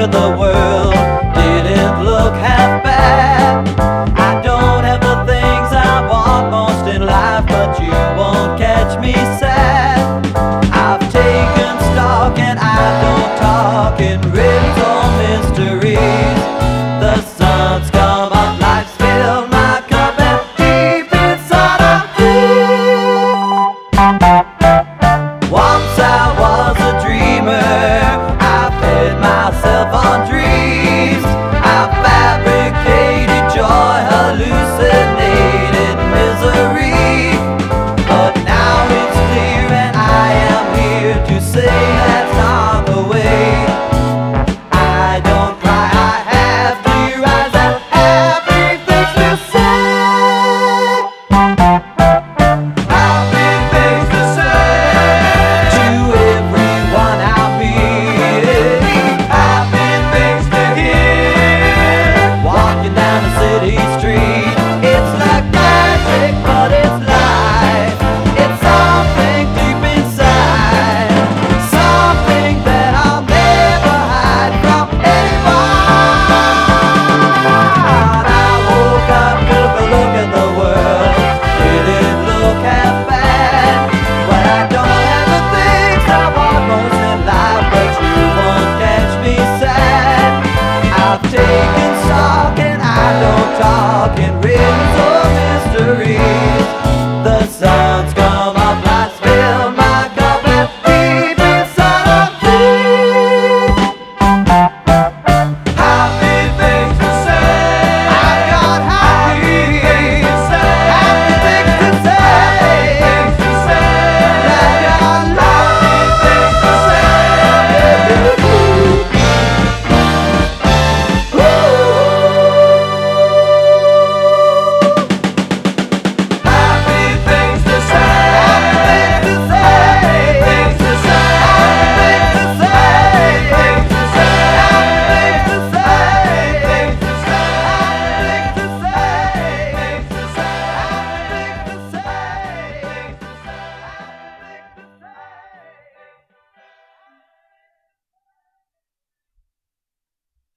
at the world didn't look half bad. I don't have the things I want most in life, but you won't catch me sad. I've taken stock and I don't talk in sounds